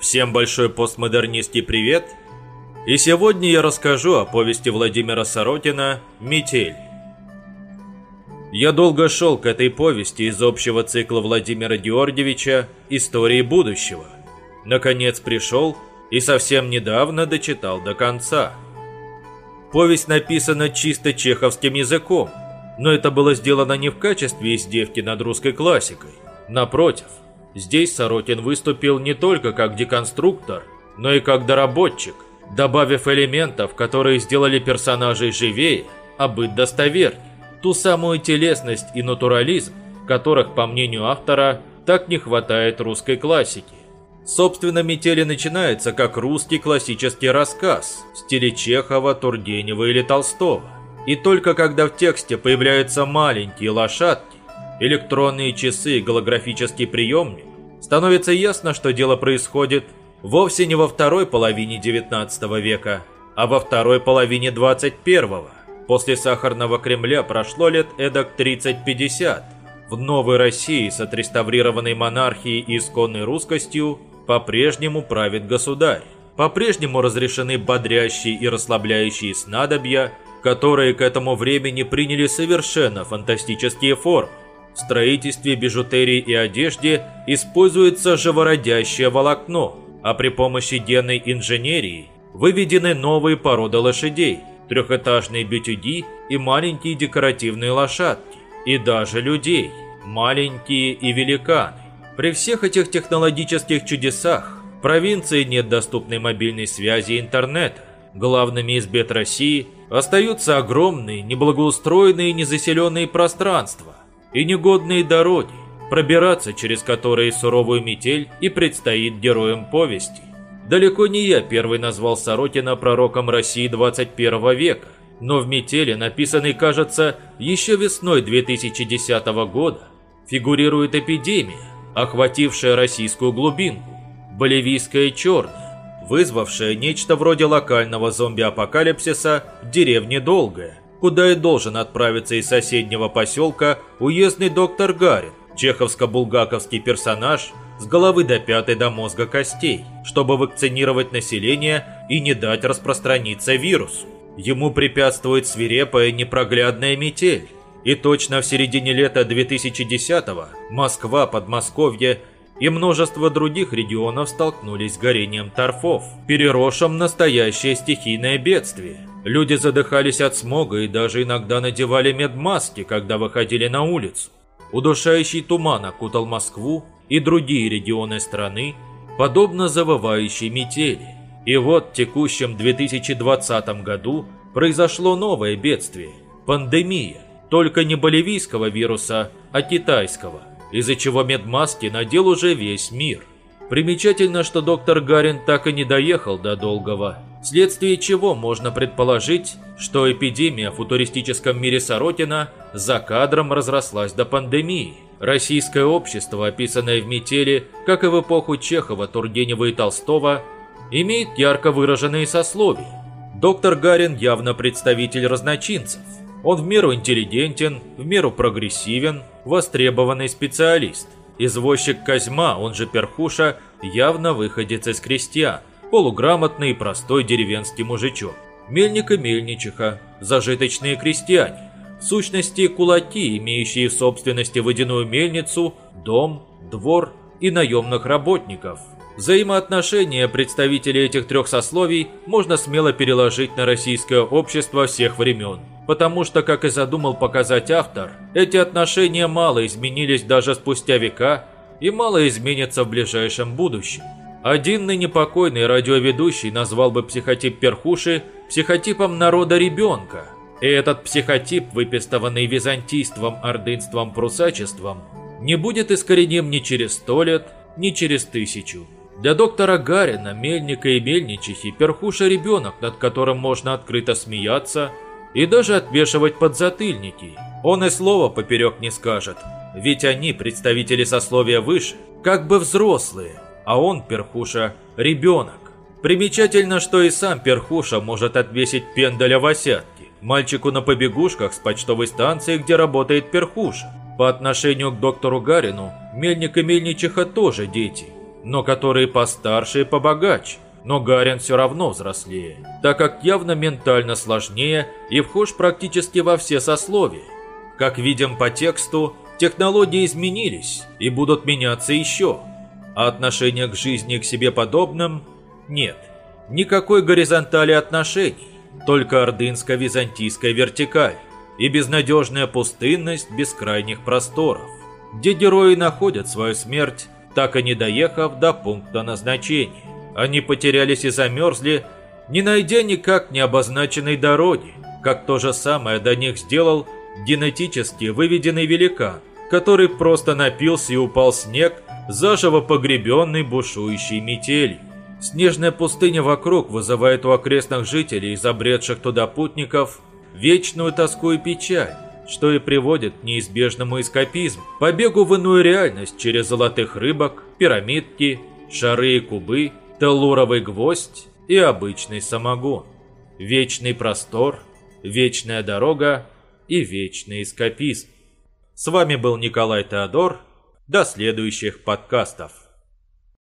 Всем большой постмодернистский привет! И сегодня я расскажу о повести Владимира Сорокина «Метель». Я долго шел к этой повести из общего цикла Владимира Георгиевича «Истории будущего». Наконец пришел и совсем недавно дочитал до конца. Повесть написана чисто чеховским языком, но это было сделано не в качестве издевки над русской классикой. Напротив, здесь Сорокин выступил не только как деконструктор, но и как доработчик, добавив элементов, которые сделали персонажей живее, а быть достовернее. Ту самую телесность и натурализм, которых, по мнению автора, так не хватает русской классики. Собственно, «Метели» начинается как русский классический рассказ в стиле Чехова, Тургенева или Толстого. И только когда в тексте появляются маленькие лошадки, электронные часы и голографический приемник, становится ясно, что дело происходит вовсе не во второй половине 19 века, а во второй половине 21 После Сахарного Кремля прошло лет эдак 30-50. В новой России с отреставрированной монархией и исконной русскостью по-прежнему правит государь. По-прежнему разрешены бодрящие и расслабляющие снадобья, которые к этому времени приняли совершенно фантастические формы. В строительстве, бижутерии и одежде используется живородящее волокно, а при помощи генной инженерии выведены новые породы лошадей, трехэтажные бютюги и маленькие декоративные лошадки, и даже людей, маленькие и великаны. При всех этих технологических чудесах в провинции нет доступной мобильной связи и интернета. Главными из бед России остаются огромные, неблагоустроенные, незаселенные пространства и негодные дороги, пробираться через которые суровую метель и предстоит героям повести. Далеко не я первый назвал Сорокина пророком России 21 века, но в «Метели», написанной, кажется, еще весной 2010 года, фигурирует эпидемия, охватившая российскую глубинку, боливийская черная, вызвавшая нечто вроде локального зомби-апокалипсиса в деревне Долгая, куда и должен отправиться из соседнего поселка уездный доктор Гарин, чеховско-булгаковский персонаж с головы до пятой до мозга костей, чтобы вакцинировать население и не дать распространиться вирусу. Ему препятствует свирепая непроглядная метель. И точно в середине лета 2010-го Москва, Подмосковье и множество других регионов столкнулись с горением торфов, переросшим настоящее стихийное бедствие. Люди задыхались от смога и даже иногда надевали медмаски, когда выходили на улицу. Удушающий туман окутал Москву и другие регионы страны, подобно завывающей метели. И вот в текущем 2020 году произошло новое бедствие – пандемия, только не боливийского вируса, а китайского, из-за чего медмаски надел уже весь мир. Примечательно, что доктор Гарин так и не доехал до Долгого, вследствие чего можно предположить, что эпидемия в футуристическом мире Сорокина за кадром разрослась до пандемии. Российское общество, описанное в «Метели», как и в эпоху Чехова, Тургенева и Толстого, имеет ярко выраженные сословия. Доктор Гарин явно представитель разночинцев. Он в меру интеллигентен, в меру прогрессивен, востребованный специалист. Извозчик Козьма, он же Перхуша, явно выходец из крестьян, полуграмотный и простой деревенский мужичок. Мельник и мельничиха, зажиточные крестьяне, в сущности кулаки, имеющие в собственности водяную мельницу, дом, двор и наемных работников. Взаимоотношения представителей этих трех сословий можно смело переложить на российское общество всех времен. Потому что, как и задумал показать автор, эти отношения мало изменились даже спустя века и мало изменятся в ближайшем будущем. Один ныне покойный радиоведущий назвал бы психотип перхуши психотипом народа ребенка. И этот психотип, выпистованный византийством, ордынством, прусачеством, не будет искореним ни через сто лет, ни через тысячу. Для доктора Гарина, Мельника и Мельничихи перхуша ребенок, над которым можно открыто смеяться и даже отвешивать подзатыльники. Он и слова поперек не скажет, ведь они, представители сословия выше, как бы взрослые, а он, перхуша, ребенок. Примечательно, что и сам перхуша может отвесить пендаля в осядке, мальчику на побегушках с почтовой станции, где работает перхуша. По отношению к доктору Гарину, Мельник и Мельничиха тоже дети – но которые постарше и побогаче. Но Гарин все равно взрослее, так как явно ментально сложнее и вхож практически во все сословия. Как видим по тексту, технологии изменились и будут меняться еще, а отношение к жизни и к себе подобным – нет. Никакой горизонтали отношений, только ордынско-византийская вертикаль и безнадежная пустынность бескрайних просторов, где герои находят свою смерть, так и не доехав до пункта назначения. Они потерялись и замерзли, не найдя никак не обозначенной дороги, как то же самое до них сделал генетически выведенный великан, который просто напился и упал снег, заживо погребенный бушующей метелью. Снежная пустыня вокруг вызывает у окрестных жителей, забредших туда путников, вечную тоску и печаль, что и приводит к неизбежному эскапизму, побегу в иную реальность через золотых рыбок, пирамидки, шары и кубы, теллуровый гвоздь и обычный самогон. Вечный простор, вечная дорога и вечный эскапизм. С вами был Николай Теодор. До следующих подкастов.